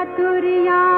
चातुर्या